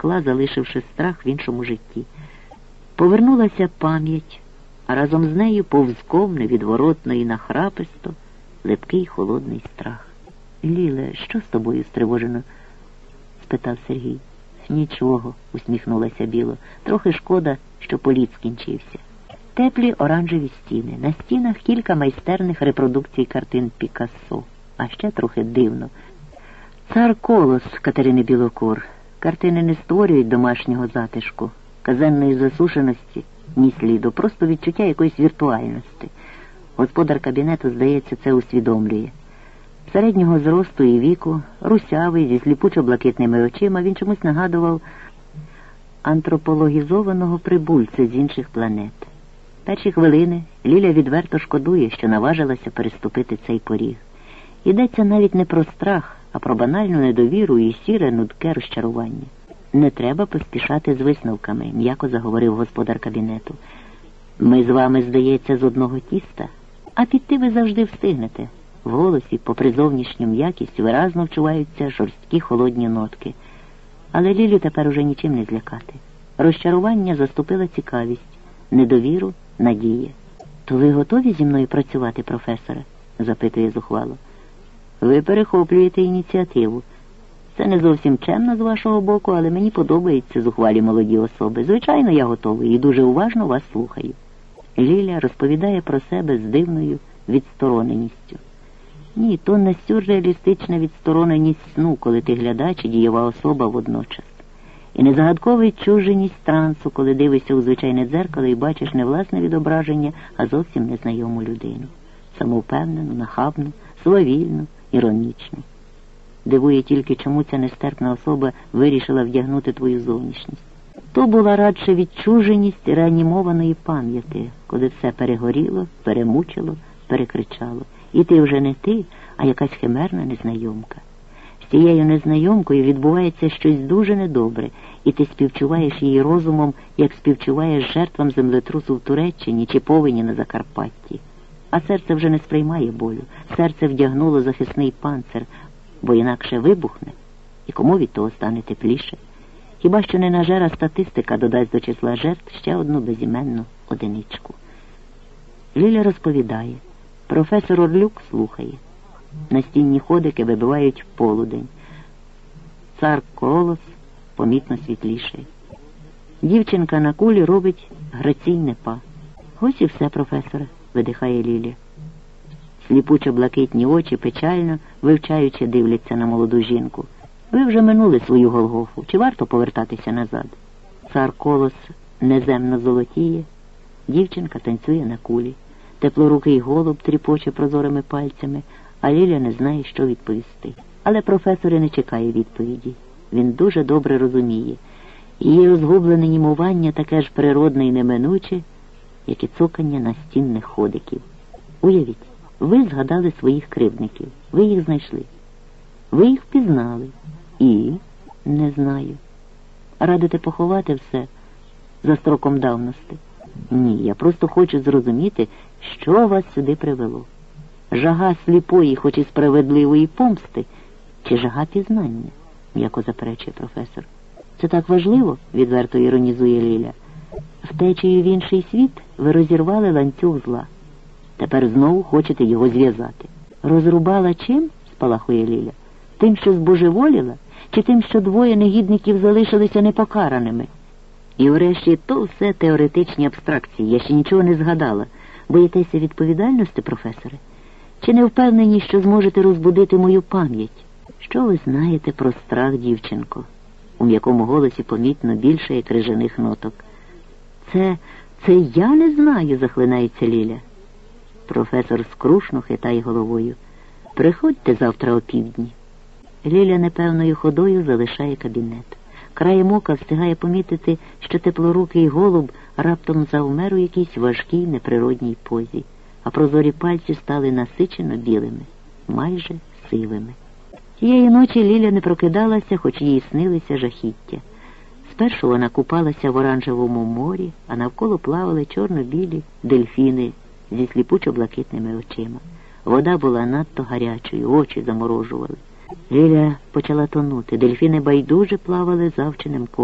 скла, залишивши страх в іншому житті. Повернулася пам'ять, а разом з нею повзком невідворотно і нахраписто липкий холодний страх. Ліле, що з тобою стривожено? спитав Сергій. Нічого, усміхнулася біло. Трохи шкода, що політ скінчився. Теплі оранжеві стіни. На стінах кілька майстерних репродукцій картин Пікассо. А ще трохи дивно. Цар Колос Катерини Білокур. Картини не створюють домашнього затишку, казенної засушеності, ні сліду, просто відчуття якоїсь віртуальності. Господар кабінету, здається, це усвідомлює. Середнього зросту і віку, русявий, зі сліпучо-блакитними очима, він чомусь нагадував антропологізованого прибульця з інших планет. Перші хвилини Ліля відверто шкодує, що наважилася переступити цей поріг. Йдеться навіть не про страх, а про банальну недовіру і сіре нудке розчарування. Не треба поспішати з висновками, м'яко заговорив господар кабінету. Ми з вами, здається, з одного тіста, а піти ви завжди встигнете. В голосі, попри зовнішню м'якість, виразно вчуваються жорсткі холодні нотки. Але Лілю тепер уже нічим не злякати. Розчарування заступила цікавість, недовіру, надія. То ви готові зі мною працювати, професоре? запитує зухвало. Ви перехоплюєте ініціативу. Це не зовсім чемно з вашого боку, але мені подобаються зухвалі молоді особи. Звичайно, я готовий і дуже уважно вас слухаю. Ліля розповідає про себе з дивною відстороненістю. Ні, то не сюрреалістична відстороненість сну, коли ти глядач і дієва особа водночас. І не загадкова відчуженість трансу, коли дивишся у звичайне дзеркало і бачиш не власне відображення, а зовсім незнайому людину. Самовпевнену, нахабну, свавільну, іронічну. Дивує тільки, чому ця нестерпна особа вирішила вдягнути твою зовнішність. То була радше відчуженість реанімованої пам'яті, коли все перегоріло, перемучило, перекричало. І ти вже не ти, а якась химерна незнайомка. З цією незнайомкою відбувається щось дуже недобре, і ти співчуваєш її розумом, як співчуваєш жертвам землетрусу в Туреччині чи повені на Закарпатті. А серце вже не сприймає болю. Серце вдягнуло захисний панцир, бо інакше вибухне, і кому від того стане тепліше. Хіба що ненажера статистика додасть до числа жертв ще одну безіменну одиничку. Ліля розповідає. Професор Орлюк слухає. Настінні ходики вибивають полудень. Цар колос помітно світліший. Дівчинка на кулі робить граційне па. Ось і все, професоре, видихає Лілія. Сліпучо блакитні очі печально, вивчаючи, дивляться на молоду жінку. Ви вже минули свою Голгофу. Чи варто повертатися назад? Цар колос неземно золотіє, дівчинка танцює на кулі. Теплорукий голуб тріпоче прозорими пальцями, а Ліля не знає, що відповісти. Але професор не чекає відповіді. Він дуже добре розуміє. Її розгублене німування таке ж природне і неминуче, як і цокання настінних ходиків. Уявіть, ви згадали своїх кривдників, ви їх знайшли. Ви їх впізнали і не знаю. Радите поховати все за строком давності. Ні, я просто хочу зрозуміти, що вас сюди привело. Жага сліпої, хоч і справедливої помсти, чи жага пізнання, м'яко заперечує професор. Це так важливо, відверто іронізує Ліля. Втечею в інший світ ви розірвали ланцюг зла. Тепер знову хочете його зв'язати. Розрубала чим? спалахує Ліля. Тим, що збожеволіла, чи тим, що двоє негідників залишилися непокараними? І врешті то все теоретичні абстракції, я ще нічого не згадала. Боїтеся відповідальності, професоре? Чи не впевнені, що зможете розбудити мою пам'ять? Що ви знаєте про страх, дівчинко? У м'якому голосі помітно більше як крижаних ноток. Це, це я не знаю, захлинається Ліля. Професор скрушно хитає головою. Приходьте завтра о півдні. Ліля непевною ходою залишає кабінет. Краєм ока встигає помітити, що теплорукий голуб раптом завмер у якійсь важкій неприродній позі, а прозорі пальці стали насичено білими, майже сивими. Тієї ночі Ліля не прокидалася, хоч їй снилися жахіття. Спершу вона купалася в оранжевому морі, а навколо плавали чорно-білі дельфіни зі сліпучо-блакитними очима. Вода була надто гарячою, очі заморожували. Ліля почала тонути. Дельфіни байдуже плавали завченим колом.